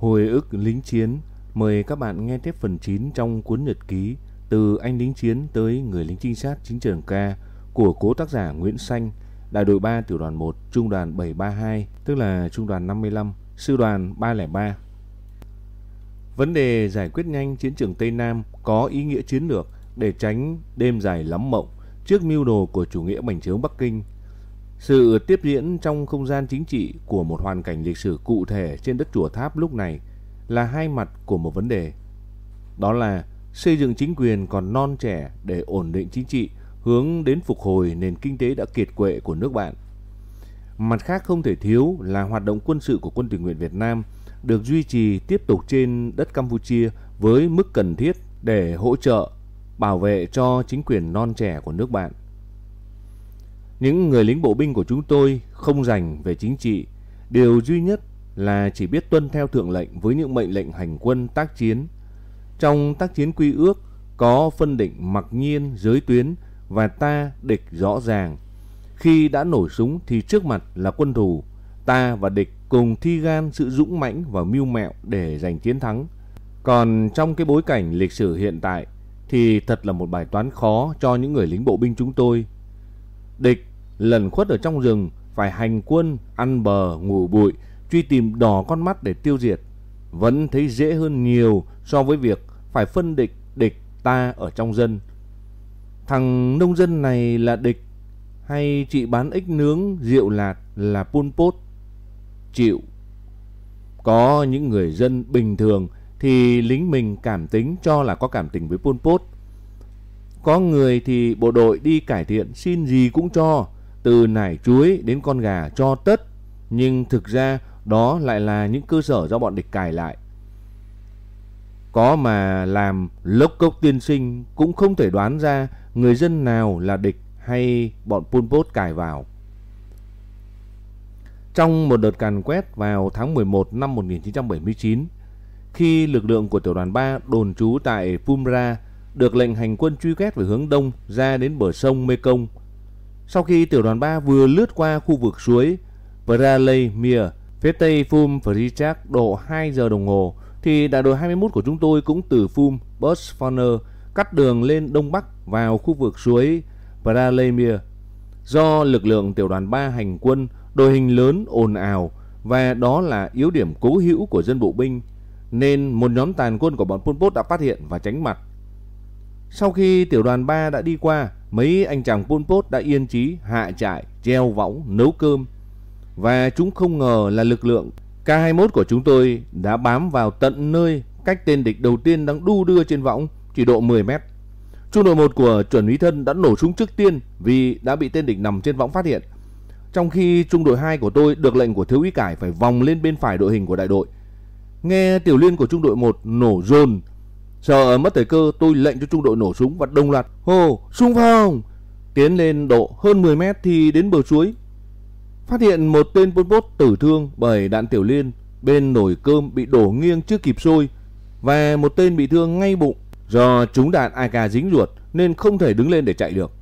Hồi ức lính chiến, mời các bạn nghe tiếp phần 9 trong cuốn nhật ký từ anh lính chiến tới người lính trinh sát chính trường ca của cố tác giả Nguyễn Xanh, đại đội 3 tiểu đoàn 1, trung đoàn 732, tức là trung đoàn 55, sư đoàn 303. Vấn đề giải quyết nhanh chiến trường Tây Nam có ý nghĩa chiến lược để tránh đêm dài lắm mộng trước mưu đồ của chủ nghĩa bành trướng Bắc Kinh. Sự tiếp diễn trong không gian chính trị của một hoàn cảnh lịch sử cụ thể trên đất chùa Tháp lúc này là hai mặt của một vấn đề. Đó là xây dựng chính quyền còn non trẻ để ổn định chính trị, hướng đến phục hồi nền kinh tế đã kiệt quệ của nước bạn. Mặt khác không thể thiếu là hoạt động quân sự của quân tình nguyện Việt Nam được duy trì tiếp tục trên đất Campuchia với mức cần thiết để hỗ trợ bảo vệ cho chính quyền non trẻ của nước bạn. Những người lính bộ binh của chúng tôi không dành về chính trị, điều duy nhất là chỉ biết tuân theo thượng lệnh với những mệnh lệnh hành quân tác chiến. Trong tác chiến quy ước có phân định mặc nhiên giới tuyến và ta địch rõ ràng. Khi đã nổi súng thì trước mặt là quân thù, ta và địch cùng thi gan sự dũng mãnh và mưu mẹo để giành chiến thắng. Còn trong cái bối cảnh lịch sử hiện tại thì thật là một bài toán khó cho những người lính bộ binh chúng tôi. Địch lần khuất ở trong rừng phải hành quân, ăn bờ, ngủ bụi, truy tìm đỏ con mắt để tiêu diệt. Vẫn thấy dễ hơn nhiều so với việc phải phân địch địch ta ở trong dân. Thằng nông dân này là địch hay chị bán ếch nướng rượu lạt là Pol Pot? Chịu. Có những người dân bình thường thì lính mình cảm tính cho là có cảm tình với Pol Pot. Có người thì bộ đội đi cải thiện xin gì cũng cho, từ nải chuối đến con gà cho tất, nhưng thực ra đó lại là những cơ sở do bọn địch cài lại. Có mà làm lốc cốc tiên sinh cũng không thể đoán ra người dân nào là địch hay bọn Pol Pot cài vào. Trong một đợt càn quét vào tháng 11 năm 1979, khi lực lượng của tiểu đoàn 3 đồn trú tại Pumra được lệnh hành quân truy quét về hướng đông ra đến bờ sông Mekong. Sau khi tiểu đoàn 3 vừa lướt qua khu vực suối Pralay Mir, phía tây Phum Frichak độ 2 giờ đồng hồ, thì đại đội 21 của chúng tôi cũng từ Phum Bosfoner cắt đường lên đông bắc vào khu vực suối Pralay Mir. Do lực lượng tiểu đoàn 3 hành quân, đội hình lớn ồn ào và đó là yếu điểm cố hữu của dân bộ binh nên một nhóm tàn quân của bọn Pol Pot đã phát hiện và tránh mặt. Sau khi tiểu đoàn 3 đã đi qua, mấy anh chàng Pol Pot đã yên trí hạ trại, treo võng, nấu cơm. Và chúng không ngờ là lực lượng K21 của chúng tôi đã bám vào tận nơi cách tên địch đầu tiên đang đu đưa trên võng chỉ độ 10 mét. Trung đội 1 của chuẩn úy thân đã nổ súng trước tiên vì đã bị tên địch nằm trên võng phát hiện. Trong khi trung đội 2 của tôi được lệnh của thiếu úy cải phải vòng lên bên phải đội hình của đại đội Nghe tiểu liên của trung đội 1 nổ rồn, sợ mất thời cơ, tôi lệnh cho trung đội nổ súng và đồng loạt hô xung phong. Tiến lên độ hơn 10 mét thì đến bờ suối. Phát hiện một tên Pol Pot tử thương bởi đạn tiểu liên bên nồi cơm bị đổ nghiêng chưa kịp sôi và một tên bị thương ngay bụng do trúng đạn AK dính ruột nên không thể đứng lên để chạy được.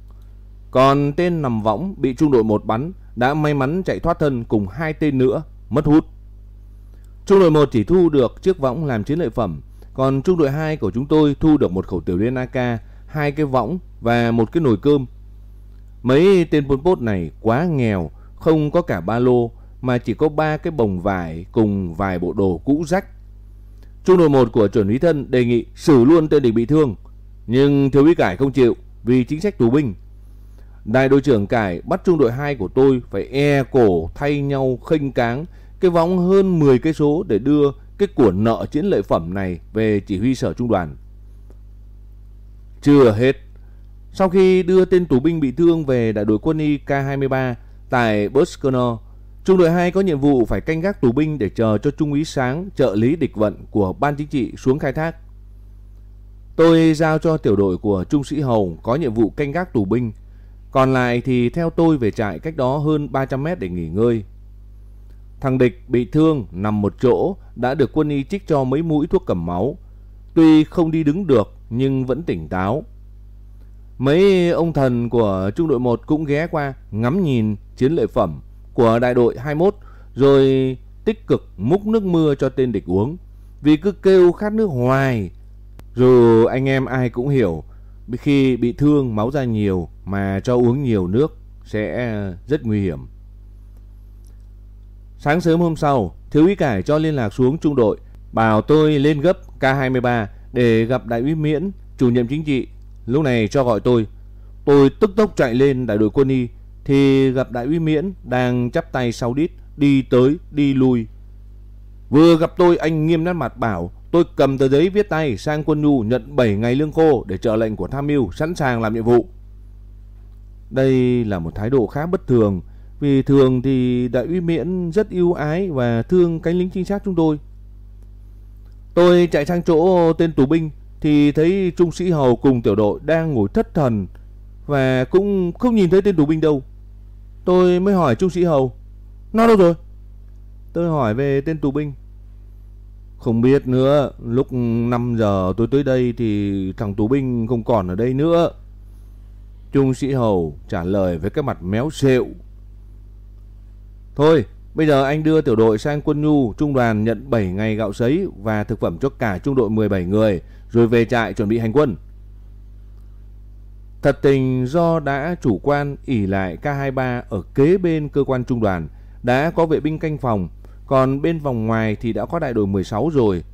Còn tên nằm võng bị trung đội 1 bắn đã may mắn chạy thoát thân cùng hai tên nữa mất hút. Trung đội 1 chỉ thu được chiếc võng làm chiến lợi phẩm, còn trung đội 2 của chúng tôi thu được một khẩu tiểu liên AK, hai cái võng và một cái nồi cơm. Mấy tên Pol Pot này quá nghèo, không có cả ba lô mà chỉ có ba cái bồng vải cùng vài bộ đồ cũ rách. Trung đội 1 của chuẩn úy thân đề nghị xử luôn tên địch bị thương, nhưng thiếu úy cải không chịu vì chính sách tù binh. Đại đội trưởng cải bắt trung đội 2 của tôi phải e cổ thay nhau khênh cáng cái võng hơn 10 cây số để đưa cái cuộn nợ chiến lợi phẩm này về chỉ huy sở trung đoàn. Chưa hết. Sau khi đưa tên tù binh bị thương về đại đội quân y K23 tại Boscono, trung đội 2 có nhiệm vụ phải canh gác tù binh để chờ cho trung úy sáng trợ lý địch vận của ban chính trị xuống khai thác. Tôi giao cho tiểu đội của trung sĩ Hầu có nhiệm vụ canh gác tù binh, còn lại thì theo tôi về trại cách đó hơn 300 mét để nghỉ ngơi. Thằng địch bị thương nằm một chỗ đã được quân y trích cho mấy mũi thuốc cầm máu. Tuy không đi đứng được nhưng vẫn tỉnh táo. Mấy ông thần của trung đội 1 cũng ghé qua ngắm nhìn chiến lợi phẩm của đại đội 21 rồi tích cực múc nước mưa cho tên địch uống. vì cứ kêu khát nước hoài. Dù anh em ai cũng hiểu, khi bị thương máu ra nhiều mà cho uống nhiều nước sẽ rất nguy hiểm. Sáng sớm hôm sau, Thiếu úy Cải cho liên lạc xuống trung đội, bảo tôi lên gấp K23 để gặp đại úy Miễn, chủ nhiệm chính trị. Lúc này cho gọi tôi. Tôi tức tốc chạy lên đại đội quân y thì gặp đại úy Miễn đang chắp tay sau đít đi tới đi lui. Vừa gặp tôi anh nghiêm nét mặt bảo tôi cầm tờ giấy viết tay sang quân nhu nhận 7 ngày lương khô để trợ lệnh của tham mưu sẵn sàng làm nhiệm vụ. Đây là một thái độ khá bất thường vì thường thì đại úy Miễn rất yêu ái và thương cánh lính trinh sát chúng tôi. Tôi chạy sang chỗ tên tù binh thì thấy trung sĩ Hầu cùng tiểu đội đang ngồi thất thần và cũng không nhìn thấy tên tù binh đâu. Tôi mới hỏi trung sĩ Hầu, nó đâu rồi? Tôi hỏi về tên tù binh. Không biết nữa, lúc 5 giờ tôi tới đây thì thằng tù binh không còn ở đây nữa. Trung sĩ Hầu trả lời với cái mặt méo xẹo. Thôi, bây giờ anh đưa tiểu đội sang quân nhu, trung đoàn nhận 7 ngày gạo sấy và thực phẩm cho cả trung đội 17 người, rồi về trại chuẩn bị hành quân. Thật tình do đã chủ quan ỉ lại K23 ở kế bên cơ quan trung đoàn, đã có vệ binh canh phòng, còn bên vòng ngoài thì đã có đại đội 16 rồi,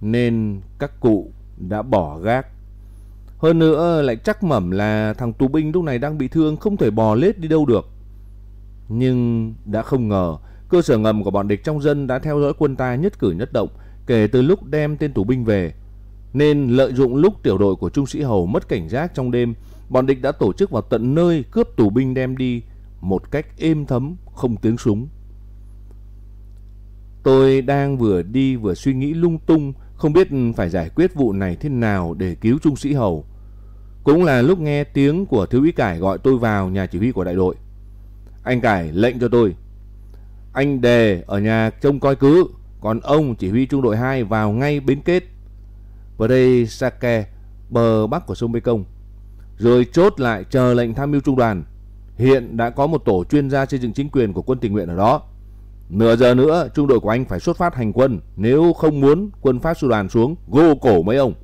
nên các cụ đã bỏ gác. Hơn nữa lại chắc mẩm là thằng tù binh lúc này đang bị thương không thể bò lết đi đâu được. Nhưng đã không ngờ cơ sở ngầm của bọn địch trong dân đã theo dõi quân ta nhất cử nhất động kể từ lúc đem tên tù binh về. Nên lợi dụng lúc tiểu đội của Trung sĩ Hầu mất cảnh giác trong đêm, bọn địch đã tổ chức vào tận nơi cướp tù binh đem đi một cách êm thấm, không tiếng súng. Tôi đang vừa đi vừa suy nghĩ lung tung, không biết phải giải quyết vụ này thế nào để cứu Trung sĩ Hầu. Cũng là lúc nghe tiếng của Thiếu úy Cải gọi tôi vào nhà chỉ huy của đại đội. Anh Cải lệnh cho tôi. Anh Đề ở nhà trông coi cứ, còn ông chỉ huy trung đội 2 vào ngay bến kết. Vào đây Sake, bờ bắc của sông Mekong. Rồi chốt lại chờ lệnh tham mưu trung đoàn. Hiện đã có một tổ chuyên gia xây dựng chính quyền của quân tình nguyện ở đó. Nửa giờ nữa trung đội của anh phải xuất phát hành quân Nếu không muốn quân Pháp sư đoàn xuống Gô cổ mấy ông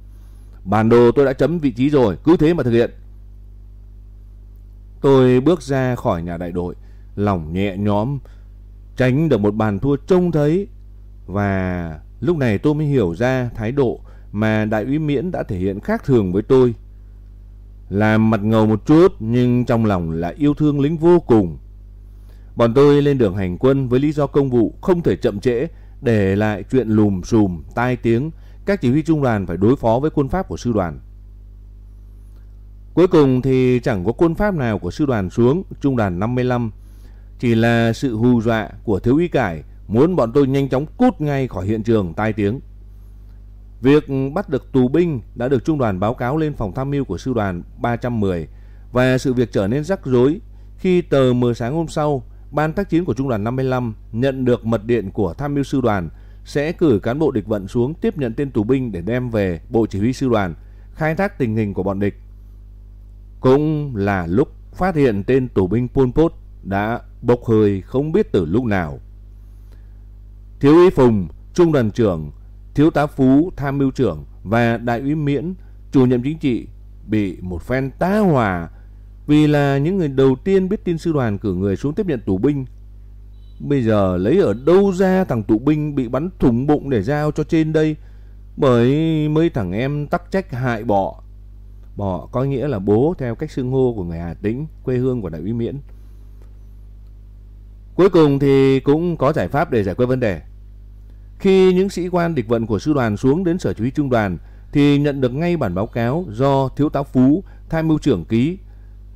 Bản đồ tôi đã chấm vị trí rồi Cứ thế mà thực hiện Tôi bước ra khỏi nhà đại đội Lòng nhẹ nhõm Tránh được một bàn thua trông thấy Và lúc này tôi mới hiểu ra thái độ Mà đại úy Miễn đã thể hiện khác thường với tôi Làm mặt ngầu một chút Nhưng trong lòng là yêu thương lính vô cùng Bọn tôi lên đường hành quân với lý do công vụ không thể chậm trễ, để lại chuyện lùm xùm, tai tiếng, các chỉ huy trung đoàn phải đối phó với quân Pháp của sư đoàn. Cuối cùng thì chẳng có quân Pháp nào của sư đoàn xuống, trung đoàn 55. Chỉ là sự hù dọa của thiếu úy cải muốn bọn tôi nhanh chóng cút ngay khỏi hiện trường tai tiếng. Việc bắt được tù binh đã được trung đoàn báo cáo lên phòng tham mưu của sư đoàn 310 và sự việc trở nên rắc rối khi tờ mờ sáng hôm sau Ban tác chiến của Trung đoàn 55 nhận được mật điện của tham mưu sư đoàn sẽ cử cán bộ địch vận xuống tiếp nhận tên tù binh để đem về bộ chỉ huy sư đoàn, khai thác tình hình của bọn địch. Cũng là lúc phát hiện tên tù binh Pol Pot đã bốc hơi không biết từ lúc nào. Thiếu úy Phùng, trung đoàn trưởng, thiếu tá Phú, tham mưu trưởng và đại úy Miễn, chủ nhiệm chính trị bị một phen tá hòa vì là những người đầu tiên biết tin sư đoàn cử người xuống tiếp nhận tù binh. Bây giờ lấy ở đâu ra thằng tù binh bị bắn thủng bụng để giao cho trên đây bởi mấy thằng em tắc trách hại bọ. Bọ có nghĩa là bố theo cách xưng hô của người Hà Tĩnh, quê hương của đại úy Miễn. Cuối cùng thì cũng có giải pháp để giải quyết vấn đề. Khi những sĩ quan địch vận của sư đoàn xuống đến sở chỉ huy trung đoàn thì nhận được ngay bản báo cáo do thiếu tá Phú, tham mưu trưởng ký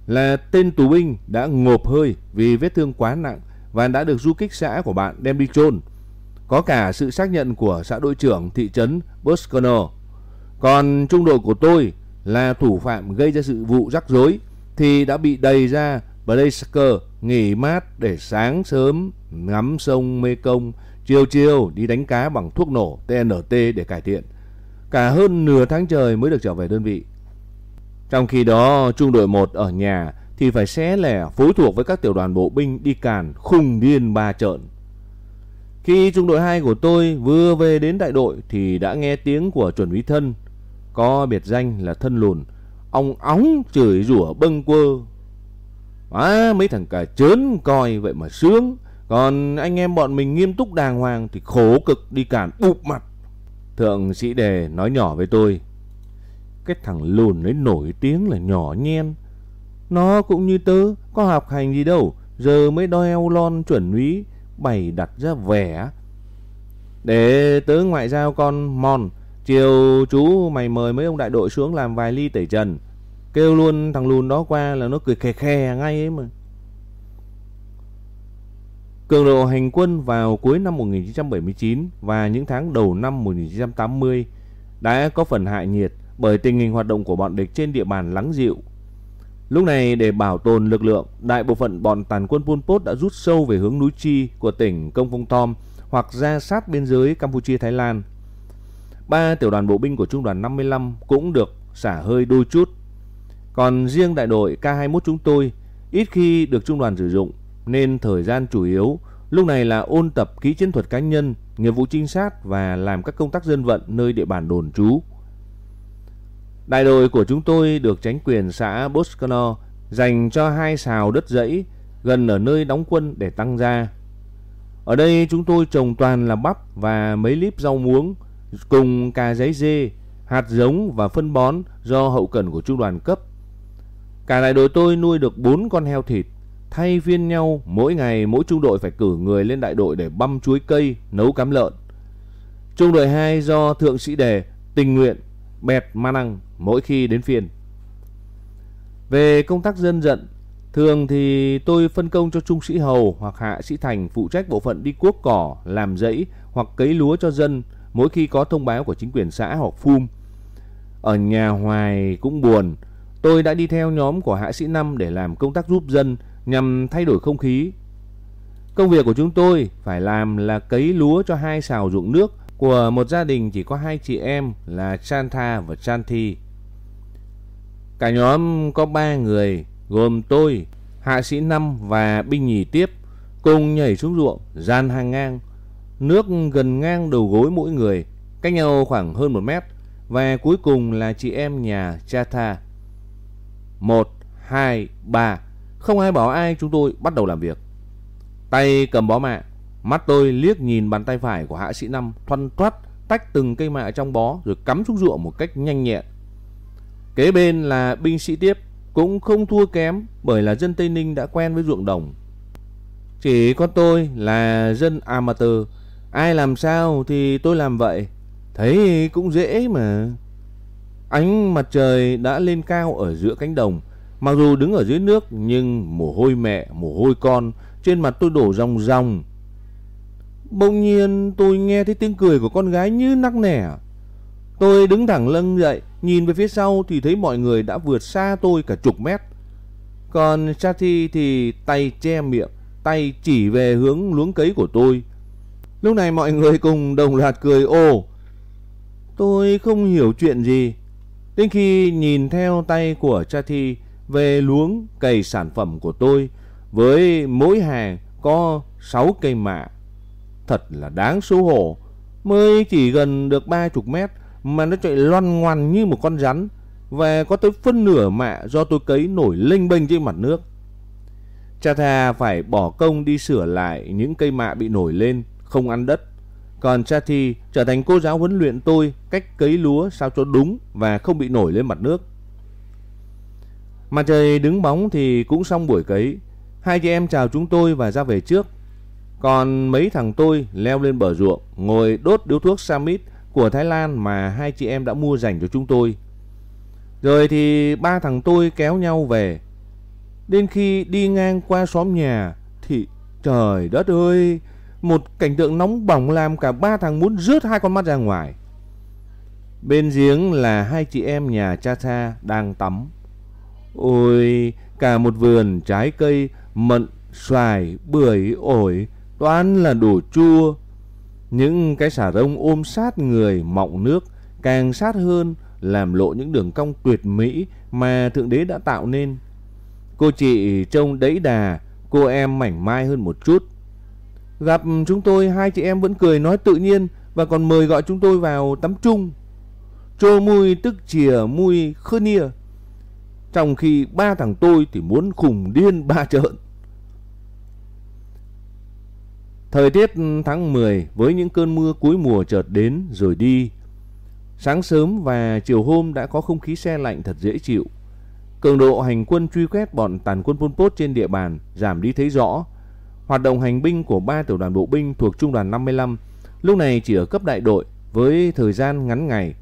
là tên tù binh đã ngộp hơi vì vết thương quá nặng và đã được du kích xã của bạn đem đi chôn. Có cả sự xác nhận của xã đội trưởng thị trấn Boscono. Còn trung đội của tôi là thủ phạm gây ra sự vụ rắc rối thì đã bị đầy ra Blazer nghỉ mát để sáng sớm ngắm sông Mê Công, chiều chiều đi đánh cá bằng thuốc nổ TNT để cải thiện. Cả hơn nửa tháng trời mới được trở về đơn vị. Trong khi đó, trung đội 1 ở nhà thì phải xé lẻ phối thuộc với các tiểu đoàn bộ binh đi càn khùng điên ba trợn. Khi trung đội 2 của tôi vừa về đến đại đội thì đã nghe tiếng của chuẩn úy thân, có biệt danh là thân lùn. Ông óng chửi rủa bâng quơ. À, mấy thằng cả chớn coi vậy mà sướng. Còn anh em bọn mình nghiêm túc đàng hoàng thì khổ cực đi cản bụp mặt. Thượng sĩ đề nói nhỏ với tôi. Cái thằng lùn ấy nổi tiếng là nhỏ nhen. Nó cũng như tớ, có học hành gì đâu. Giờ mới đo lon chuẩn úy, bày đặt ra vẻ. Để tớ ngoại giao con mòn. Chiều chú mày mời mấy ông đại đội xuống làm vài ly tẩy trần. Kêu luôn thằng lùn đó qua là nó cười khè khè ngay ấy mà. Cường độ hành quân vào cuối năm 1979 và những tháng đầu năm 1980 đã có phần hại nhiệt bởi tình hình hoạt động của bọn địch trên địa bàn lắng dịu. Lúc này để bảo tồn lực lượng, đại bộ phận bọn tàn quân Pol Pot đã rút sâu về hướng núi Chi của tỉnh Công Phong tom hoặc ra sát biên giới Campuchia-Thái Lan. Ba tiểu đoàn bộ binh của trung đoàn 55 cũng được xả hơi đôi chút. Còn riêng đại đội K21 chúng tôi ít khi được trung đoàn sử dụng nên thời gian chủ yếu lúc này là ôn tập kỹ chiến thuật cá nhân, nghiệp vụ trinh sát và làm các công tác dân vận nơi địa bàn đồn trú. Đại đội của chúng tôi được tránh quyền xã boscono dành cho hai xào đất dãy gần ở nơi đóng quân để tăng gia. Ở đây chúng tôi trồng toàn là bắp và mấy lít rau muống cùng cà giấy dê, hạt giống và phân bón do hậu cần của trung đoàn cấp. Cả đại đội tôi nuôi được 4 con heo thịt, thay viên nhau mỗi ngày mỗi trung đội phải cử người lên đại đội để băm chuối cây, nấu cám lợn. Trung đội 2 do thượng sĩ đề tình nguyện bẹt ma năng mỗi khi đến phiên. Về công tác dân vận, thường thì tôi phân công cho trung sĩ hầu hoặc hạ sĩ thành phụ trách bộ phận đi cuốc cỏ, làm rẫy hoặc cấy lúa cho dân mỗi khi có thông báo của chính quyền xã hoặc phum. Ở nhà hoài cũng buồn, tôi đã đi theo nhóm của hạ sĩ năm để làm công tác giúp dân nhằm thay đổi không khí. Công việc của chúng tôi phải làm là cấy lúa cho hai xào ruộng nước của một gia đình chỉ có hai chị em là Chantha và Chanthi. Cả nhóm có ba người gồm tôi, hạ sĩ năm và binh nhì tiếp cùng nhảy xuống ruộng gian hàng ngang nước gần ngang đầu gối mỗi người, cách nhau khoảng hơn một mét, và cuối cùng là chị em nhà Chatha. Một, hai, ba, không ai bảo ai chúng tôi bắt đầu làm việc. Tay cầm bó mạ, mắt tôi liếc nhìn bàn tay phải của hạ sĩ năm thoăn thoắt tách từng cây mạ trong bó rồi cắm xuống ruộng một cách nhanh nhẹn. Kế bên là binh sĩ tiếp, cũng không thua kém bởi là dân Tây Ninh đã quen với ruộng đồng. Chỉ có tôi là dân amateur Ai làm sao thì tôi làm vậy. Thấy cũng dễ mà. Ánh mặt trời đã lên cao ở giữa cánh đồng. Mặc dù đứng ở dưới nước nhưng mồ hôi mẹ, mồ hôi con trên mặt tôi đổ ròng ròng. Bỗng nhiên tôi nghe thấy tiếng cười của con gái như nắc nẻ. Tôi đứng thẳng lưng dậy, nhìn về phía sau thì thấy mọi người đã vượt xa tôi cả chục mét. Còn Chathi thì tay che miệng, tay chỉ về hướng luống cấy của tôi. Lúc này mọi người cùng đồng loạt cười ồ. Tôi không hiểu chuyện gì. Đến khi nhìn theo tay của cha thi về luống cày sản phẩm của tôi, với mỗi hàng có 6 cây mạ. Thật là đáng xấu hổ. Mới chỉ gần được 30 mét mà nó chạy loăn ngoằn như một con rắn và có tới phân nửa mạ do tôi cấy nổi lênh bênh trên mặt nước. Cha thà phải bỏ công đi sửa lại những cây mạ bị nổi lên, không ăn đất. Còn Chathi trở thành cô giáo huấn luyện tôi cách cấy lúa sao cho đúng và không bị nổi lên mặt nước. Mặt trời đứng bóng thì cũng xong buổi cấy. Hai chị em chào chúng tôi và ra về trước. Còn mấy thằng tôi leo lên bờ ruộng, ngồi đốt điếu thuốc Samit của Thái Lan mà hai chị em đã mua dành cho chúng tôi. Rồi thì ba thằng tôi kéo nhau về. Đến khi đi ngang qua xóm nhà thì trời đất ơi, một cảnh tượng nóng bỏng làm cả ba thằng muốn rớt hai con mắt ra ngoài. Bên giếng là hai chị em nhà cha cha đang tắm. Ôi, cả một vườn trái cây, mận, xoài, bưởi, ổi, toán là đồ chua. Những cái xà rông ôm sát người mọng nước, càng sát hơn làm lộ những đường cong tuyệt mỹ mà Thượng Đế đã tạo nên. Cô chị trông đẫy đà, cô em mảnh mai hơn một chút. Gặp chúng tôi, hai chị em vẫn cười nói tự nhiên và còn mời gọi chúng tôi vào tắm chung. Trô mui tức chìa mui khơ nia. Trong khi ba thằng tôi thì muốn khùng điên ba trợn. Thời tiết tháng 10 với những cơn mưa cuối mùa chợt đến rồi đi. Sáng sớm và chiều hôm đã có không khí xe lạnh thật dễ chịu. Cường độ hành quân truy quét bọn tàn quân Pol Pot trên địa bàn giảm đi thấy rõ. Hoạt động hành binh của ba tiểu đoàn bộ binh thuộc trung đoàn 55 lúc này chỉ ở cấp đại đội với thời gian ngắn ngày.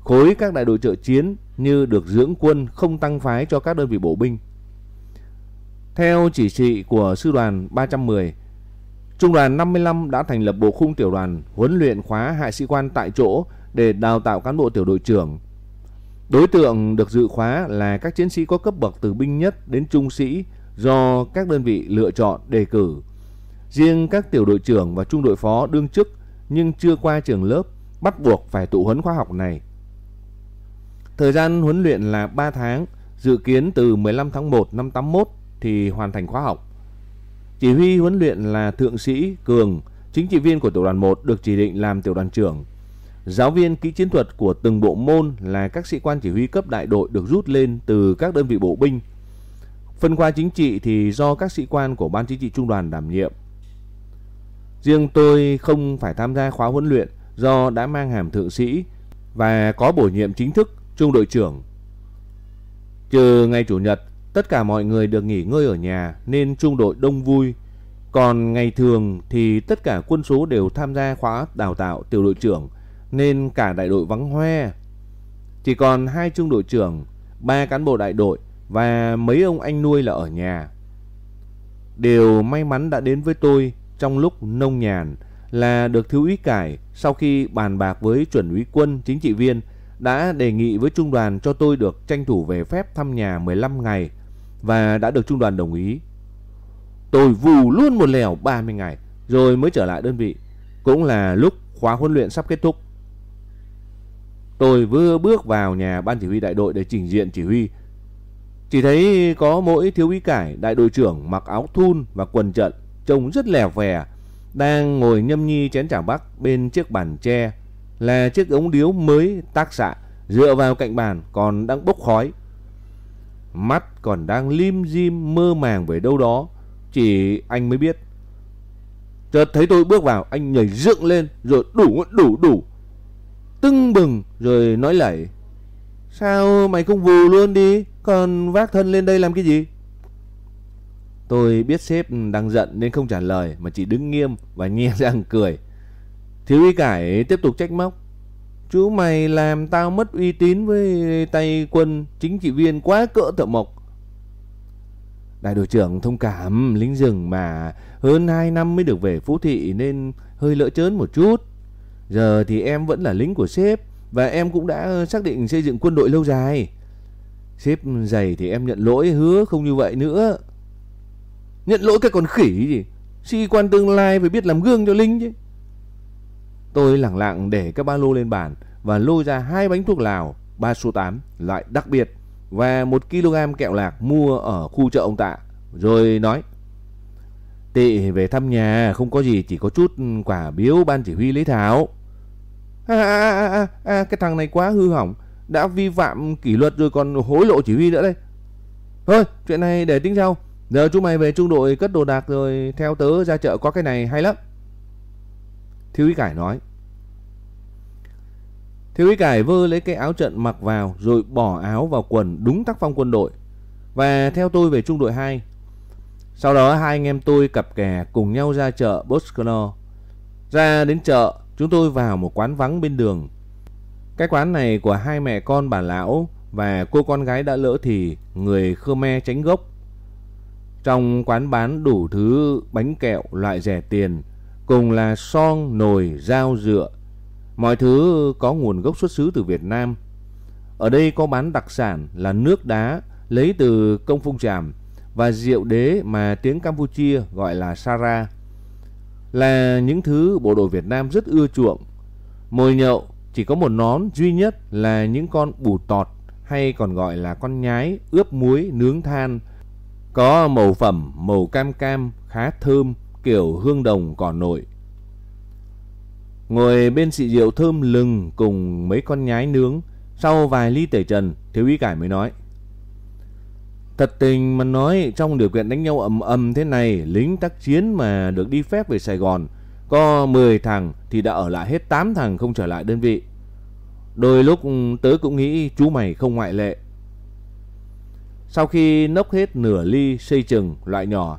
Khối các đại đội trợ chiến như được dưỡng quân không tăng phái cho các đơn vị bộ binh. Theo chỉ thị của sư đoàn 310, Trung đoàn 55 đã thành lập bộ khung tiểu đoàn huấn luyện khóa hạ sĩ quan tại chỗ để đào tạo cán bộ tiểu đội trưởng. Đối tượng được dự khóa là các chiến sĩ có cấp bậc từ binh nhất đến trung sĩ do các đơn vị lựa chọn đề cử. Riêng các tiểu đội trưởng và trung đội phó đương chức nhưng chưa qua trường lớp bắt buộc phải tụ huấn khóa học này. Thời gian huấn luyện là 3 tháng, dự kiến từ 15 tháng 1 năm 81 thì hoàn thành khóa học. Chỉ huy huấn luyện là thượng sĩ Cường, chính trị viên của tiểu đoàn 1 được chỉ định làm tiểu đoàn trưởng. Giáo viên kỹ chiến thuật của từng bộ môn là các sĩ quan chỉ huy cấp đại đội được rút lên từ các đơn vị bộ binh. Phân khoa chính trị thì do các sĩ quan của ban chính trị trung đoàn đảm nhiệm. Riêng tôi không phải tham gia khóa huấn luyện do đã mang hàm thượng sĩ và có bổ nhiệm chính thức trung đội trưởng. Trừ ngày chủ nhật, tất cả mọi người được nghỉ ngơi ở nhà nên trung đội đông vui. Còn ngày thường thì tất cả quân số đều tham gia khóa đào tạo tiểu đội trưởng nên cả đại đội vắng hoe. Chỉ còn hai trung đội trưởng, ba cán bộ đại đội và mấy ông anh nuôi là ở nhà. Điều may mắn đã đến với tôi trong lúc nông nhàn là được thiếu úy cải, sau khi bàn bạc với chuẩn úy quân, chính trị viên, đã đề nghị với trung đoàn cho tôi được tranh thủ về phép thăm nhà 15 ngày và đã được trung đoàn đồng ý. Tôi vù luôn một lèo 30 ngày, rồi mới trở lại đơn vị. Cũng là lúc khóa huấn luyện sắp kết thúc. Tôi vừa bước vào nhà ban chỉ huy đại đội để trình diện chỉ huy. Chỉ thấy có mỗi thiếu úy cải đại đội trưởng mặc áo thun và quần trận trông rất lèo vè đang ngồi nhâm nhi chén trà bắc bên chiếc bàn tre là chiếc ống điếu mới tác xạ dựa vào cạnh bàn còn đang bốc khói. Mắt còn đang lim dim mơ màng về đâu đó, chỉ anh mới biết. Chợt thấy tôi bước vào, anh nhảy dựng lên rồi đủ đủ đủ. Tưng bừng rồi nói lẩy. Sao mày không vù luôn đi, còn vác thân lên đây làm cái gì? Tôi biết sếp đang giận nên không trả lời, mà chỉ đứng nghiêm và nhe răng cười. Thiếu y cải tiếp tục trách móc. Chú mày làm tao mất uy tín với tay quân, chính trị viên quá cỡ thợ mộc. Đại đội trưởng thông cảm, lính rừng mà hơn 2 năm mới được về Phú Thị nên hơi lỡ chớn một chút. Giờ thì em vẫn là lính của sếp và em cũng đã xác định xây dựng quân đội lâu dài. Sếp dày thì em nhận lỗi hứa không như vậy nữa. Nhận lỗi cái con khỉ gì. Sĩ quan tương lai phải biết làm gương cho lính chứ. Tôi lẳng lặng để các ba lô lên bàn và lôi ra hai bánh thuốc lào, ba số 8, loại đặc biệt và một kg kẹo lạc mua ở khu chợ ông Tạ. Rồi nói, Tị về thăm nhà không có gì chỉ có chút quả biếu ban chỉ huy lấy thảo. À, à, à, à, à, cái thằng này quá hư hỏng, đã vi phạm kỷ luật rồi còn hối lộ chỉ huy nữa đây. Thôi, chuyện này để tính sau. Giờ chúng mày về trung đội cất đồ đạc rồi theo tớ ra chợ có cái này hay lắm. Thiếu úy cải nói. Thiếu úy cải vơ lấy cái áo trận mặc vào rồi bỏ áo vào quần đúng tác phong quân đội. Và theo tôi về trung đội 2. Sau đó hai anh em tôi cặp kè cùng nhau ra chợ Boscono. Ra đến chợ, chúng tôi vào một quán vắng bên đường. Cái quán này của hai mẹ con bà lão và cô con gái đã lỡ thì người Khmer tránh gốc. Trong quán bán đủ thứ bánh kẹo loại rẻ tiền, cùng là son, nồi, dao, dựa. Mọi thứ có nguồn gốc xuất xứ từ Việt Nam. Ở đây có bán đặc sản là nước đá lấy từ công phung tràm và rượu đế mà tiếng Campuchia gọi là Sara. Là những thứ bộ đội Việt Nam rất ưa chuộng. Mồi nhậu chỉ có một nón duy nhất là những con bù tọt hay còn gọi là con nhái ướp muối nướng than có màu phẩm màu cam cam khá thơm kiểu hương đồng cỏ nội. Ngồi bên xị rượu thơm lừng cùng mấy con nhái nướng, sau vài ly tẩy trần, thiếu úy cải mới nói. Thật tình mà nói trong điều kiện đánh nhau ầm ầm thế này, lính tác chiến mà được đi phép về Sài Gòn, có 10 thằng thì đã ở lại hết 8 thằng không trở lại đơn vị. Đôi lúc ừ, tớ cũng nghĩ chú mày không ngoại lệ. Sau khi nốc hết nửa ly xây chừng loại nhỏ,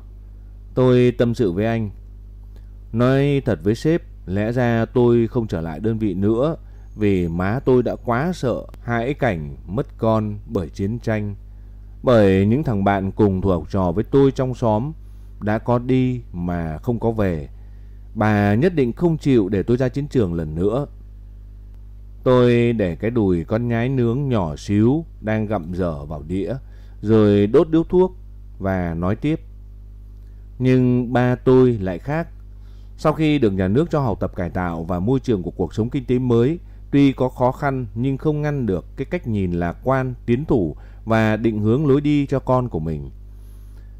tôi tâm sự với anh. Nói thật với sếp, lẽ ra tôi không trở lại đơn vị nữa vì má tôi đã quá sợ hãi cảnh mất con bởi chiến tranh. Bởi những thằng bạn cùng thuộc học trò với tôi trong xóm đã có đi mà không có về. Bà nhất định không chịu để tôi ra chiến trường lần nữa. Tôi để cái đùi con nhái nướng nhỏ xíu đang gặm dở vào đĩa, rồi đốt điếu thuốc và nói tiếp. Nhưng ba tôi lại khác. Sau khi được nhà nước cho học tập cải tạo và môi trường của cuộc sống kinh tế mới, tuy có khó khăn nhưng không ngăn được cái cách nhìn lạc quan, tiến thủ và định hướng lối đi cho con của mình.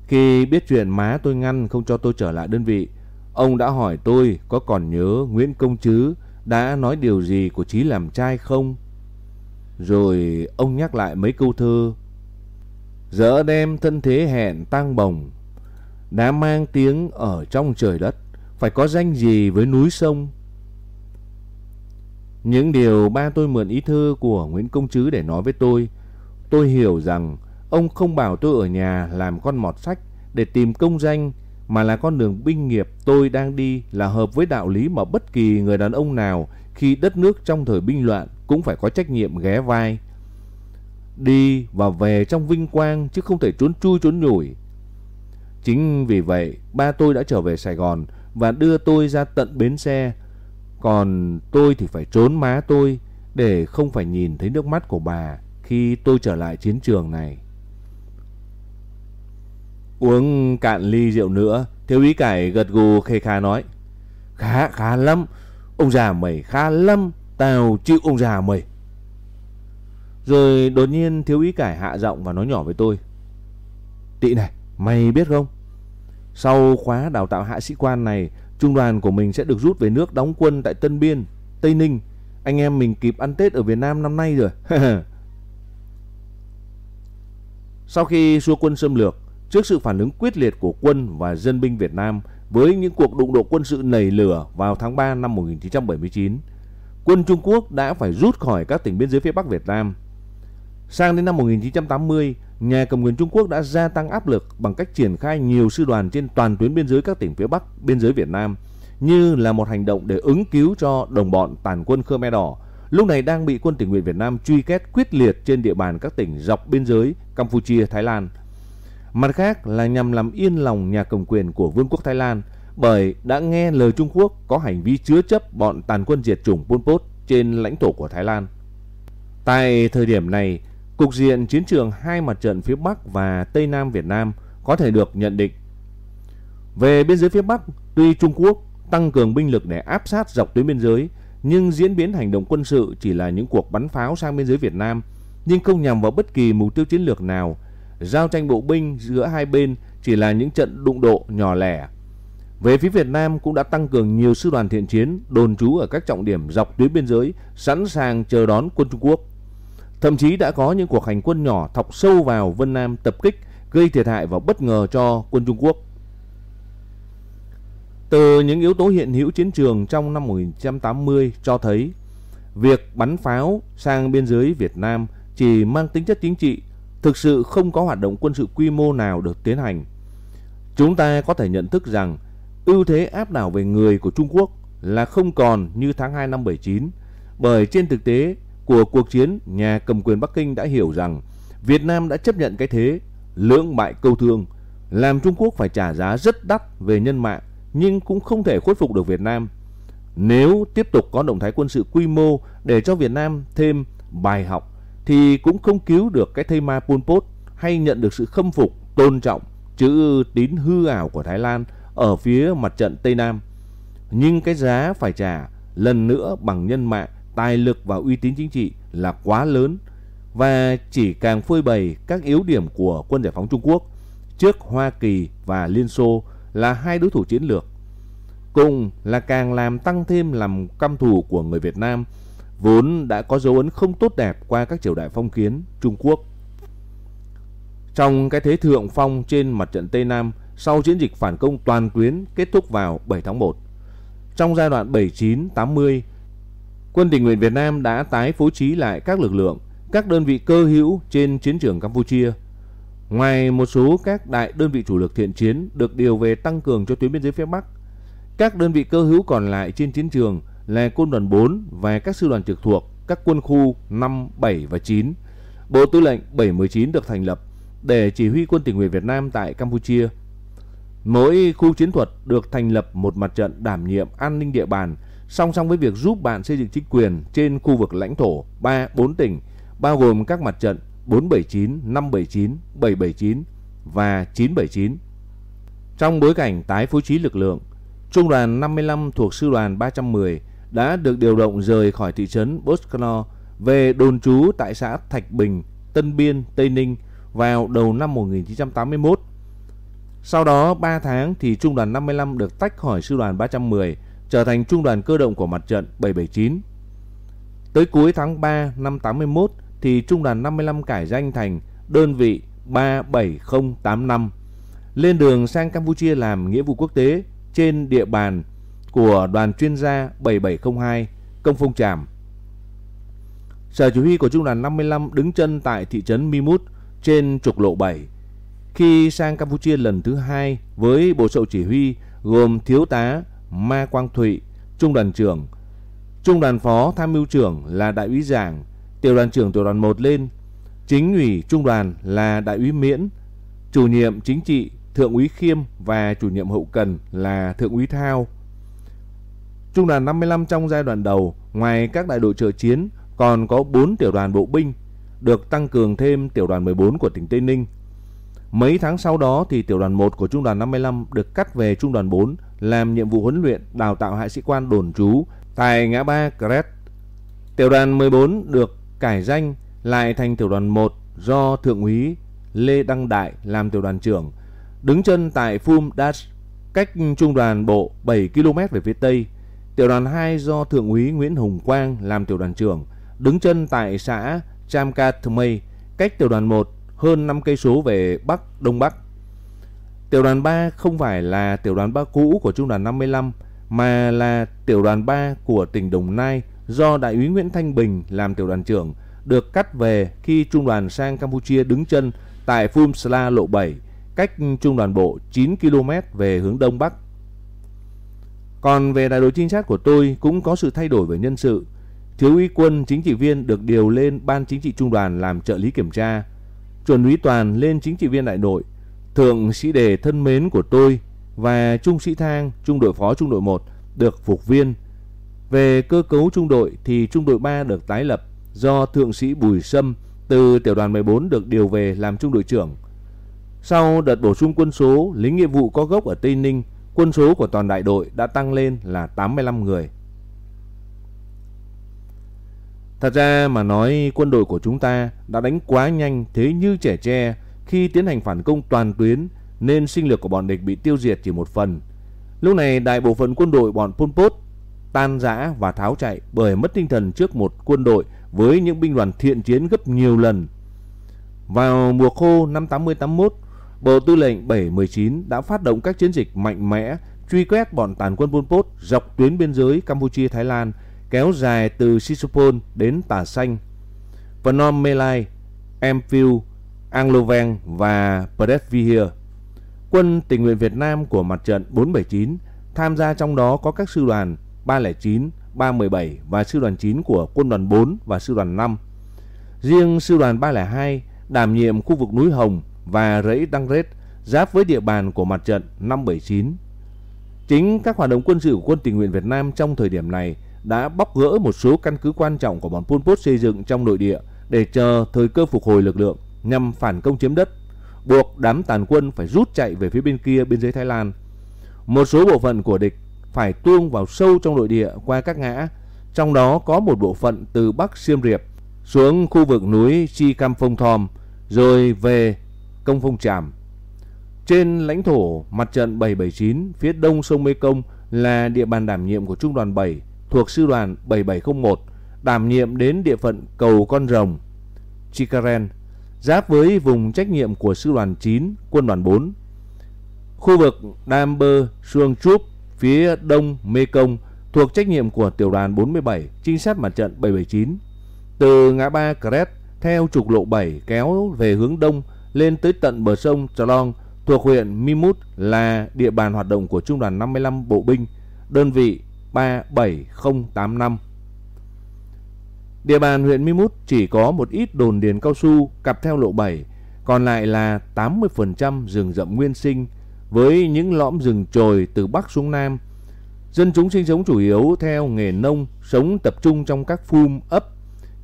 Khi biết chuyện má tôi ngăn không cho tôi trở lại đơn vị, ông đã hỏi tôi có còn nhớ Nguyễn Công Trứ đã nói điều gì của Chí làm trai không? Rồi ông nhắc lại mấy câu thơ. Dỡ đem thân thế hẹn tang bồng, đã mang tiếng ở trong trời đất, phải có danh gì với núi sông. Những điều ba tôi mượn ý thơ của Nguyễn Công Trứ để nói với tôi, tôi hiểu rằng ông không bảo tôi ở nhà làm con mọt sách để tìm công danh mà là con đường binh nghiệp tôi đang đi là hợp với đạo lý mà bất kỳ người đàn ông nào khi đất nước trong thời binh loạn cũng phải có trách nhiệm ghé vai. Đi và về trong vinh quang chứ không thể trốn chui trốn nhủi. Chính vì vậy, ba tôi đã trở về Sài Gòn và đưa tôi ra tận bến xe. Còn tôi thì phải trốn má tôi để không phải nhìn thấy nước mắt của bà khi tôi trở lại chiến trường này. Uống cạn ly rượu nữa, thiếu úy cải gật gù khê khà nói. Khá, khá lắm. Ông già mày khá lắm. Tao chịu ông già mày. Rồi đột nhiên thiếu úy cải hạ giọng và nói nhỏ với tôi. Tị này, mày biết không? Sau khóa đào tạo hạ sĩ quan này, trung đoàn của mình sẽ được rút về nước đóng quân tại Tân Biên, Tây Ninh. Anh em mình kịp ăn Tết ở Việt Nam năm nay rồi. Sau khi xua quân xâm lược, trước sự phản ứng quyết liệt của quân và dân binh Việt Nam với những cuộc đụng độ quân sự nảy lửa vào tháng 3 năm 1979, quân Trung Quốc đã phải rút khỏi các tỉnh biên giới phía Bắc Việt Nam. Sang đến năm 1980, nhà cầm quyền Trung Quốc đã gia tăng áp lực bằng cách triển khai nhiều sư đoàn trên toàn tuyến biên giới các tỉnh phía Bắc biên giới Việt Nam như là một hành động để ứng cứu cho đồng bọn tàn quân Khmer Đỏ lúc này đang bị quân tình nguyện Việt Nam truy kết quyết liệt trên địa bàn các tỉnh dọc biên giới Campuchia, Thái Lan. Mặt khác là nhằm làm yên lòng nhà cầm quyền của Vương quốc Thái Lan bởi đã nghe lời Trung Quốc có hành vi chứa chấp bọn tàn quân diệt chủng Pol Pot trên lãnh thổ của Thái Lan. Tại thời điểm này, cục diện chiến trường hai mặt trận phía Bắc và Tây Nam Việt Nam có thể được nhận định. Về biên giới phía Bắc, tuy Trung Quốc tăng cường binh lực để áp sát dọc tuyến biên giới, nhưng diễn biến hành động quân sự chỉ là những cuộc bắn pháo sang biên giới Việt Nam, nhưng không nhằm vào bất kỳ mục tiêu chiến lược nào. Giao tranh bộ binh giữa hai bên chỉ là những trận đụng độ nhỏ lẻ. Về phía Việt Nam cũng đã tăng cường nhiều sư đoàn thiện chiến đồn trú ở các trọng điểm dọc tuyến biên giới, sẵn sàng chờ đón quân Trung Quốc. Thậm chí đã có những cuộc hành quân nhỏ thọc sâu vào Vân Nam tập kích, gây thiệt hại và bất ngờ cho quân Trung Quốc. Từ những yếu tố hiện hữu chiến trường trong năm 1980 cho thấy việc bắn pháo sang biên giới Việt Nam chỉ mang tính chất chính trị, thực sự không có hoạt động quân sự quy mô nào được tiến hành. Chúng ta có thể nhận thức rằng ưu thế áp đảo về người của Trung Quốc là không còn như tháng 2 năm 79, bởi trên thực tế của cuộc chiến, nhà cầm quyền Bắc Kinh đã hiểu rằng Việt Nam đã chấp nhận cái thế lưỡng bại câu thương, làm Trung Quốc phải trả giá rất đắt về nhân mạng nhưng cũng không thể khuất phục được Việt Nam. Nếu tiếp tục có động thái quân sự quy mô để cho Việt Nam thêm bài học thì cũng không cứu được cái thây ma Pol Pot hay nhận được sự khâm phục, tôn trọng, chữ tín hư ảo của Thái Lan ở phía mặt trận Tây Nam. Nhưng cái giá phải trả lần nữa bằng nhân mạng, tài lực và uy tín chính trị là quá lớn và chỉ càng phơi bày các yếu điểm của quân giải phóng Trung Quốc trước Hoa Kỳ và Liên Xô là hai đối thủ chiến lược cùng là càng làm tăng thêm lòng căm thù của người Việt Nam vốn đã có dấu ấn không tốt đẹp qua các triều đại phong kiến Trung Quốc. Trong cái thế thượng phong trên mặt trận Tây Nam sau chiến dịch phản công toàn tuyến kết thúc vào 7 tháng 1. Trong giai đoạn 79-80, quân tình nguyện Việt Nam đã tái phối trí lại các lực lượng, các đơn vị cơ hữu trên chiến trường Campuchia. Ngoài một số các đại đơn vị chủ lực thiện chiến được điều về tăng cường cho tuyến biên giới phía Bắc, các đơn vị cơ hữu còn lại trên chiến trường là quân đoàn 4 và các sư đoàn trực thuộc các quân khu 5, 7 và 9. Bộ Tư lệnh 719 được thành lập để chỉ huy quân tình nguyện Việt Nam tại Campuchia. Mỗi khu chiến thuật được thành lập một mặt trận đảm nhiệm an ninh địa bàn song song với việc giúp bạn xây dựng chính quyền trên khu vực lãnh thổ 3 4 tỉnh bao gồm các mặt trận 479, 579, 779 và 979. Trong bối cảnh tái phối trí lực lượng, Trung đoàn 55 thuộc Sư đoàn 310 đã được điều động rời khỏi thị trấn Boscano về đồn trú tại xã Thạch Bình, Tân Biên, Tây Ninh vào đầu năm 1981. Sau đó 3 tháng thì Trung đoàn 55 được tách khỏi Sư đoàn 310 trở thành Trung đoàn cơ động của mặt trận 779. Tới cuối tháng 3 năm 81 thì Trung đoàn 55 cải danh thành đơn vị 37085 lên đường sang Campuchia làm nghĩa vụ quốc tế trên địa bàn của đoàn chuyên gia 7702 Công Phong Tràm. Sở chỉ huy của Trung đoàn 55 đứng chân tại thị trấn Mimut trên trục lộ 7. Khi sang Campuchia lần thứ hai với bộ sậu chỉ huy gồm thiếu tá Ma Quang Thụy, trung đoàn trưởng, trung đoàn phó tham mưu trưởng là đại úy Giảng, tiểu đoàn trưởng tiểu đoàn 1 lên, chính ủy trung đoàn là đại úy Miễn, chủ nhiệm chính trị thượng úy Khiêm và chủ nhiệm hậu cần là thượng úy Thao. Trung đoàn 55 trong giai đoạn đầu, ngoài các đại đội trợ chiến, còn có 4 tiểu đoàn bộ binh, được tăng cường thêm tiểu đoàn 14 của tỉnh Tây Ninh. Mấy tháng sau đó thì tiểu đoàn 1 của trung đoàn 55 được cắt về trung đoàn 4 làm nhiệm vụ huấn luyện đào tạo hạ sĩ quan đồn trú tại ngã ba Cret. Tiểu đoàn 14 được cải danh lại thành tiểu đoàn 1 do thượng úy Lê Đăng Đại làm tiểu đoàn trưởng, đứng chân tại Phum Dash, cách trung đoàn bộ 7 km về phía tây. Tiểu đoàn 2 do thượng úy Nguyễn Hùng Quang làm tiểu đoàn trưởng, đứng chân tại xã Chamkathmei, cách tiểu đoàn 1 hơn 5 cây số về bắc đông bắc. Tiểu đoàn 3 không phải là tiểu đoàn 3 cũ của trung đoàn 55 mà là tiểu đoàn 3 của tỉnh Đồng Nai do đại úy Nguyễn Thanh Bình làm tiểu đoàn trưởng được cắt về khi trung đoàn sang Campuchia đứng chân tại Phum Sla lộ 7 cách trung đoàn bộ 9 km về hướng đông bắc. Còn về đại đội trinh sát của tôi cũng có sự thay đổi về nhân sự. Thiếu úy quân chính trị viên được điều lên ban chính trị trung đoàn làm trợ lý kiểm tra. Chuẩn úy toàn lên chính trị viên đại đội. Thượng sĩ đề thân mến của tôi và trung sĩ thang trung đội phó trung đội 1 được phục viên. Về cơ cấu trung đội thì trung đội 3 được tái lập do thượng sĩ Bùi Sâm từ tiểu đoàn 14 được điều về làm trung đội trưởng. Sau đợt bổ sung quân số, lính nghĩa vụ có gốc ở Tây Ninh, quân số của toàn đại đội đã tăng lên là 85 người. Thật ra mà nói quân đội của chúng ta đã đánh quá nhanh thế như trẻ tre khi tiến hành phản công toàn tuyến nên sinh lực của bọn địch bị tiêu diệt chỉ một phần. Lúc này đại bộ phận quân đội bọn Pol Pot tan rã và tháo chạy bởi mất tinh thần trước một quân đội với những binh đoàn thiện chiến gấp nhiều lần. Vào mùa khô năm 80-81, Bộ Tư lệnh 719 đã phát động các chiến dịch mạnh mẽ truy quét bọn tàn quân Pol Pot dọc tuyến biên giới Campuchia-Thái Lan kéo dài từ Sisupol đến Tà Xanh, Phnom Melai, Amphiu, Angloveng và Predvihir. Quân tình nguyện Việt Nam của mặt trận 479 tham gia trong đó có các sư đoàn 309, 317 và sư đoàn 9 của quân đoàn 4 và sư đoàn 5. Riêng sư đoàn 302 đảm nhiệm khu vực núi Hồng và rẫy Đăng Rết giáp với địa bàn của mặt trận 579. Chính các hoạt động quân sự của quân tình nguyện Việt Nam trong thời điểm này đã bóc gỡ một số căn cứ quan trọng của bọn Pol Pot xây dựng trong nội địa để chờ thời cơ phục hồi lực lượng nhằm phản công chiếm đất, buộc đám tàn quân phải rút chạy về phía bên kia biên giới Thái Lan. Một số bộ phận của địch phải tuông vào sâu trong nội địa qua các ngã, trong đó có một bộ phận từ Bắc Siem Reap xuống khu vực núi Chi Cam Phong Thom rồi về Công Phong Tràm. Trên lãnh thổ mặt trận 779 phía đông sông Mê Công là địa bàn đảm nhiệm của Trung đoàn 7 thuộc Sư đoàn 7701, đảm nhiệm đến địa phận cầu Con Rồng, Chikaren, giáp với vùng trách nhiệm của Sư đoàn 9, Quân đoàn 4. Khu vực Đam Bơ, Suông Trúp, phía đông Mê Công thuộc trách nhiệm của Tiểu đoàn 47, trinh sát mặt trận 779. Từ ngã ba Cret theo trục lộ 7 kéo về hướng đông lên tới tận bờ sông Chalong thuộc huyện Mimut là địa bàn hoạt động của Trung đoàn 55 Bộ binh, đơn vị 37085. Địa bàn huyện Mimut chỉ có một ít đồn điền cao su cặp theo lộ 7, còn lại là 80% rừng rậm nguyên sinh với những lõm rừng trồi từ Bắc xuống Nam. Dân chúng sinh sống chủ yếu theo nghề nông, sống tập trung trong các phum, ấp,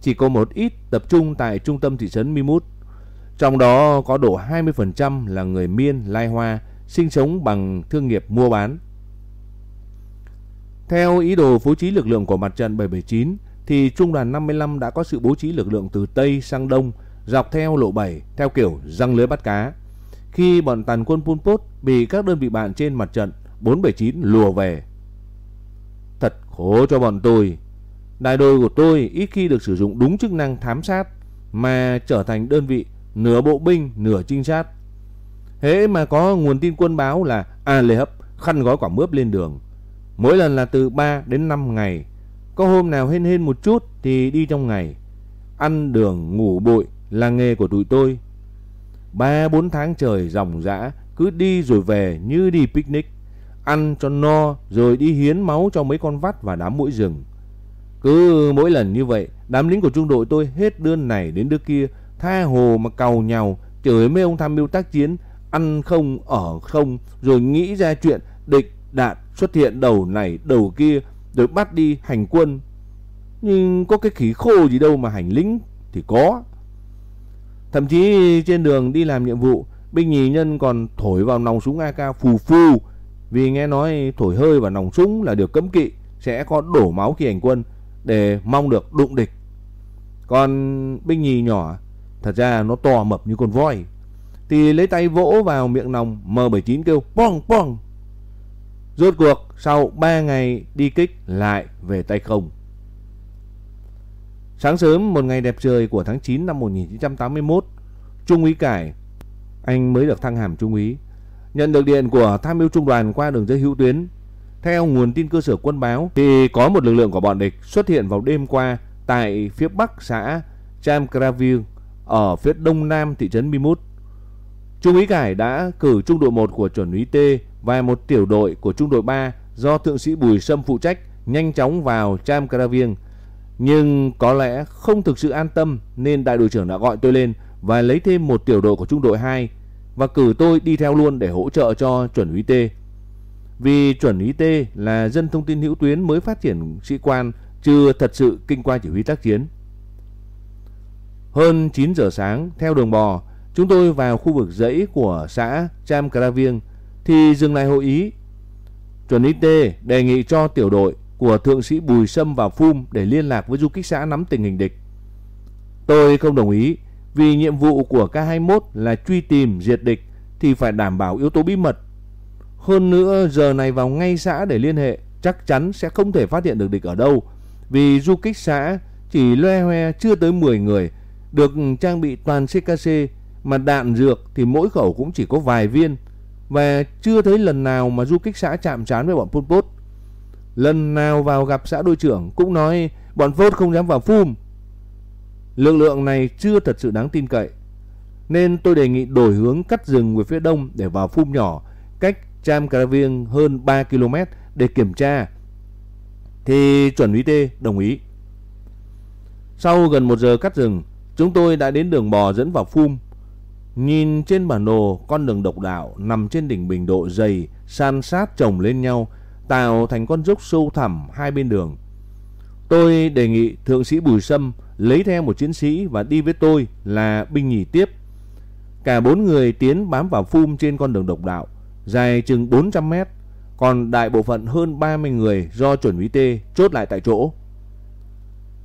chỉ có một ít tập trung tại trung tâm thị trấn Mimut. Trong đó có độ 20% là người Miên, Lai Hoa, sinh sống bằng thương nghiệp mua bán. Theo ý đồ phối trí lực lượng của mặt trận 779, thì Trung đoàn 55 đã có sự bố trí lực lượng từ Tây sang Đông, dọc theo lộ 7, theo kiểu răng lưới bắt cá. Khi bọn tàn quân Pol Pot bị các đơn vị bạn trên mặt trận 479 lùa về. Thật khổ cho bọn tôi. Đại đội của tôi ít khi được sử dụng đúng chức năng thám sát, mà trở thành đơn vị nửa bộ binh, nửa trinh sát. Hễ mà có nguồn tin quân báo là A Lê Hấp khăn gói quả mướp lên đường. Mỗi lần là từ 3 đến 5 ngày. Có hôm nào hên hên một chút thì đi trong ngày. Ăn đường, ngủ bụi là nghề của tụi tôi. 3-4 tháng trời ròng rã cứ đi rồi về như đi picnic. Ăn cho no rồi đi hiến máu cho mấy con vắt và đám mũi rừng. Cứ mỗi lần như vậy, đám lính của trung đội tôi hết đơn này đến đứa kia tha hồ mà cầu nhau, chửi mấy ông tham mưu tác chiến, ăn không, ở không, rồi nghĩ ra chuyện địch đạn xuất hiện đầu này đầu kia, rồi bắt đi hành quân. Nhưng có cái khí khô gì đâu mà hành lính thì có. Thậm chí trên đường đi làm nhiệm vụ, binh nhì nhân còn thổi vào nòng súng AK phù phù, vì nghe nói thổi hơi vào nòng súng là được cấm kỵ, sẽ có đổ máu khi hành quân để mong được đụng địch. Còn binh nhì nhỏ Thật ra nó to mập như con voi. Thì lấy tay vỗ vào miệng nòng M79 kêu pong pong. Rốt cuộc sau 3 ngày đi kích lại về tay không. Sáng sớm một ngày đẹp trời của tháng 9 năm 1981, Trung úy Cải, anh mới được thăng hàm Trung úy, nhận được điện của tham mưu trung đoàn qua đường dây hữu tuyến. Theo nguồn tin cơ sở quân báo thì có một lực lượng của bọn địch xuất hiện vào đêm qua tại phía bắc xã Chamkraville ở phía đông nam thị trấn Mimut. Trung úy Cải đã cử trung đội 1 của chuẩn úy T và một tiểu đội của trung đội 3 do thượng sĩ Bùi Sâm phụ trách nhanh chóng vào Cham Caravieng. Nhưng có lẽ không thực sự an tâm nên đại đội trưởng đã gọi tôi lên và lấy thêm một tiểu đội của trung đội 2 và cử tôi đi theo luôn để hỗ trợ cho chuẩn úy T. Vì chuẩn úy T là dân thông tin hữu tuyến mới phát triển sĩ quan, chưa thật sự kinh qua chỉ huy tác chiến. Hơn 9 giờ sáng, theo đường bò, chúng tôi vào khu vực dãy của xã Cham Cravieng thì dừng lại hội ý. Chuẩn y tê đề nghị cho tiểu đội của thượng sĩ Bùi Sâm vào phum để liên lạc với du kích xã nắm tình hình địch. Tôi không đồng ý vì nhiệm vụ của K21 là truy tìm diệt địch thì phải đảm bảo yếu tố bí mật. Hơn nữa giờ này vào ngay xã để liên hệ chắc chắn sẽ không thể phát hiện được địch ở đâu vì du kích xã chỉ loe hoe chưa tới 10 người được trang bị toàn CKC mà đạn dược thì mỗi khẩu cũng chỉ có vài viên và chưa thấy lần nào mà du kích xã chạm trán với bọn Pol Pot. Lần nào vào gặp xã đội trưởng cũng nói bọn Pol không dám vào phum. Lực lượng này chưa thật sự đáng tin cậy. Nên tôi đề nghị đổi hướng cắt rừng về phía đông để vào phum nhỏ cách Cham Caravieng hơn 3 km để kiểm tra. Thì chuẩn úy T đồng ý. Sau gần một giờ cắt rừng, Chúng tôi đã đến đường bò dẫn vào phum. Nhìn trên bản đồ, con đường độc đạo nằm trên đỉnh bình độ dày, san sát chồng lên nhau, tạo thành con dốc sâu thẳm hai bên đường. Tôi đề nghị thượng sĩ Bùi Sâm lấy theo một chiến sĩ và đi với tôi là binh nhì tiếp. Cả bốn người tiến bám vào phum trên con đường độc đạo, dài chừng 400 mét, còn đại bộ phận hơn 30 người do chuẩn úy tê chốt lại tại chỗ.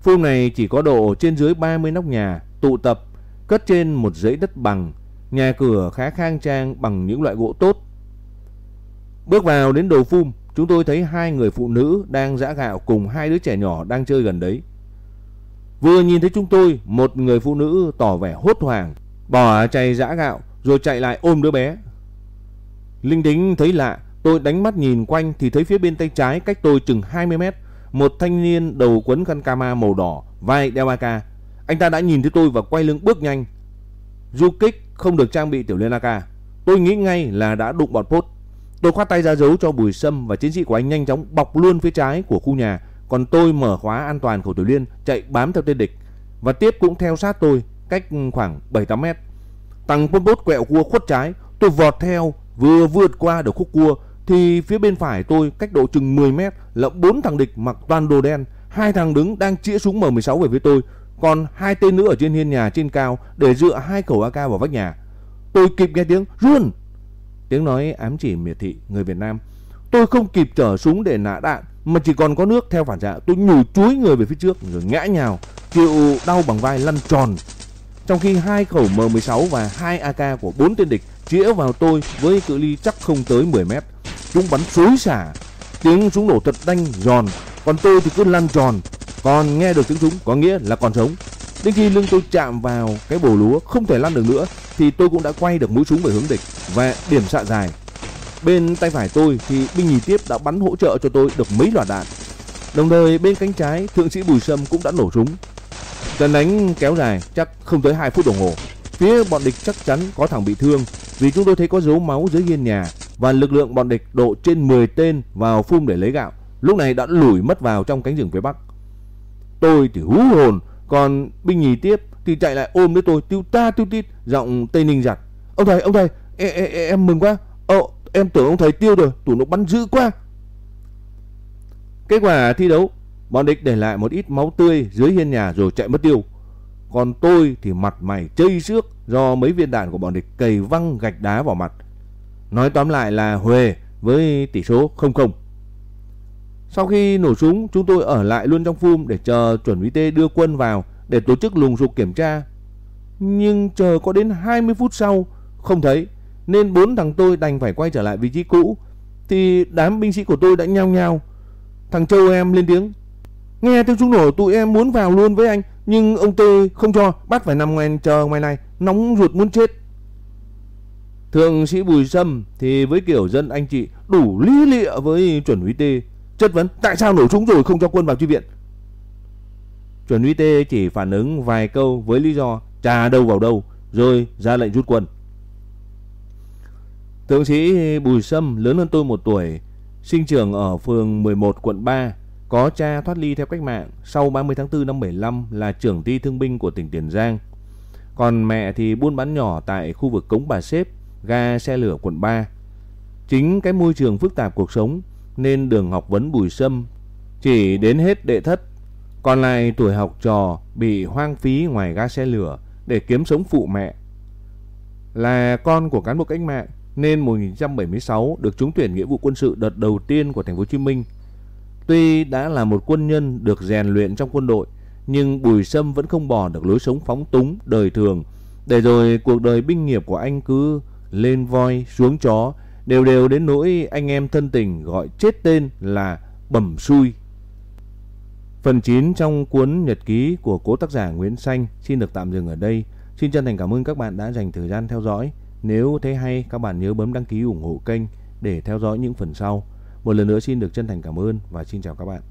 Phum này chỉ có độ trên dưới 30 nóc nhà, tụ tập, cất trên một dãy đất bằng, nhà cửa khá khang trang bằng những loại gỗ tốt. Bước vào đến đầu phum, chúng tôi thấy hai người phụ nữ đang giã gạo cùng hai đứa trẻ nhỏ đang chơi gần đấy. Vừa nhìn thấy chúng tôi, một người phụ nữ tỏ vẻ hốt hoảng, bỏ chày giã gạo rồi chạy lại ôm đứa bé. Linh tính thấy lạ, tôi đánh mắt nhìn quanh thì thấy phía bên tay trái cách tôi chừng 20 mét, một thanh niên đầu quấn khăn cama màu đỏ, vai đeo AK. Anh ta đã nhìn thấy tôi và quay lưng bước nhanh. Du kích không được trang bị tiểu liên AK. Tôi nghĩ ngay là đã đụng bọn post. Tôi khoát tay ra dấu cho Bùi Sâm và chiến sĩ của anh nhanh chóng bọc luôn phía trái của khu nhà, còn tôi mở khóa an toàn của Tiểu Liên chạy bám theo tên địch và tiếp cũng theo sát tôi cách khoảng 7-8 mét. Tăng Pol Pot quẹo cua khuất trái, tôi vọt theo vừa vượt qua được khúc cua thì phía bên phải tôi cách độ chừng 10 mét là bốn thằng địch mặc toàn đồ đen, hai thằng đứng đang chĩa súng M16 về phía tôi, còn hai tên nữa ở trên hiên nhà trên cao để dựa hai khẩu AK vào vách nhà. Tôi kịp nghe tiếng run Tiếng nói ám chỉ miệt thị người Việt Nam. Tôi không kịp chở súng để nã đạn mà chỉ còn có nước theo phản xạ. Tôi nhủi chuối người về phía trước rồi ngã nhào, chịu đau bằng vai lăn tròn. Trong khi hai khẩu M16 và hai AK của bốn tên địch chĩa vào tôi với cự ly chắc không tới 10 mét. Chúng bắn xối xả, tiếng súng nổ thật đanh giòn, còn tôi thì cứ lăn tròn. Còn nghe được tiếng súng có nghĩa là còn sống. Đến khi lưng tôi chạm vào cái bồ lúa không thể lăn được nữa thì tôi cũng đã quay được mũi súng về hướng địch và điểm xạ dài. Bên tay phải tôi thì binh nhì tiếp đã bắn hỗ trợ cho tôi được mấy loạt đạn. Đồng thời bên cánh trái thượng sĩ Bùi Sâm cũng đã nổ súng. Trận đánh kéo dài chắc không tới 2 phút đồng hồ. Phía bọn địch chắc chắn có thằng bị thương vì chúng tôi thấy có dấu máu dưới hiên nhà và lực lượng bọn địch độ trên 10 tên vào phun để lấy gạo. Lúc này đã lủi mất vào trong cánh rừng phía bắc. Tôi thì hú hồn, còn binh nhì tiếp thì chạy lại ôm lấy tôi tiêu ta tiêu tít giọng tây ninh giặt ông thầy ông thầy em, e, em mừng quá ồ em tưởng ông thầy tiêu rồi tủ nó bắn dữ quá kết quả thi đấu bọn địch để lại một ít máu tươi dưới hiên nhà rồi chạy mất tiêu còn tôi thì mặt mày chây xước do mấy viên đạn của bọn địch cầy văng gạch đá vào mặt nói tóm lại là huề với tỷ số 0-0 sau khi nổ súng, chúng tôi ở lại luôn trong phum để chờ chuẩn úy tê đưa quân vào để tổ chức lùng sục kiểm tra. Nhưng chờ có đến 20 phút sau, không thấy, nên bốn thằng tôi đành phải quay trở lại vị trí cũ thì đám binh sĩ của tôi đã nhao nhao. Thằng Châu em lên tiếng. Nghe tiếng súng nổ, tụi em muốn vào luôn với anh nhưng ông Tê không cho bắt phải nằm ngoài chờ ngoài này nóng ruột muốn chết. Thượng sĩ Bùi Sâm thì với kiểu dân anh chị đủ lý lịa với chuẩn úy Tê chất vấn tại sao nổ súng rồi không cho quân vào chi viện Chuẩn úy tê chỉ phản ứng vài câu với lý do trà đâu vào đâu rồi ra lệnh rút quân. Thượng sĩ Bùi Sâm lớn hơn tôi một tuổi, sinh trưởng ở phường 11 quận 3, có cha thoát ly theo cách mạng, sau 30 tháng 4 năm 75 là trưởng ty thương binh của tỉnh Tiền Giang. Còn mẹ thì buôn bán nhỏ tại khu vực Cống Bà Xếp, ga xe lửa quận 3. Chính cái môi trường phức tạp cuộc sống nên đường học vấn Bùi Sâm chỉ đến hết đệ thất còn lại tuổi học trò bị hoang phí ngoài ga xe lửa để kiếm sống phụ mẹ. Là con của cán bộ cách mạng nên 1976 được trúng tuyển nghĩa vụ quân sự đợt đầu tiên của thành phố Hồ Chí Minh. Tuy đã là một quân nhân được rèn luyện trong quân đội, nhưng Bùi Sâm vẫn không bỏ được lối sống phóng túng, đời thường. Để rồi cuộc đời binh nghiệp của anh cứ lên voi, xuống chó, đều đều đến nỗi anh em thân tình gọi chết tên là bẩm xui. Phần 9 trong cuốn nhật ký của cố tác giả Nguyễn Xanh xin được tạm dừng ở đây. Xin chân thành cảm ơn các bạn đã dành thời gian theo dõi. Nếu thấy hay, các bạn nhớ bấm đăng ký ủng hộ kênh để theo dõi những phần sau. Một lần nữa xin được chân thành cảm ơn và xin chào các bạn.